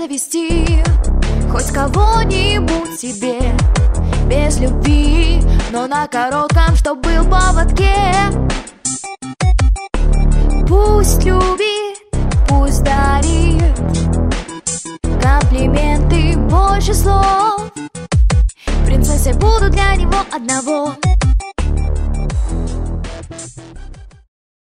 завести Хоть кого-нибудь себе Без любви, но на коротком, чтоб был поводке. Пусть любит, пусть дарит Комплименты больше слов. Принцессы буду для него одного.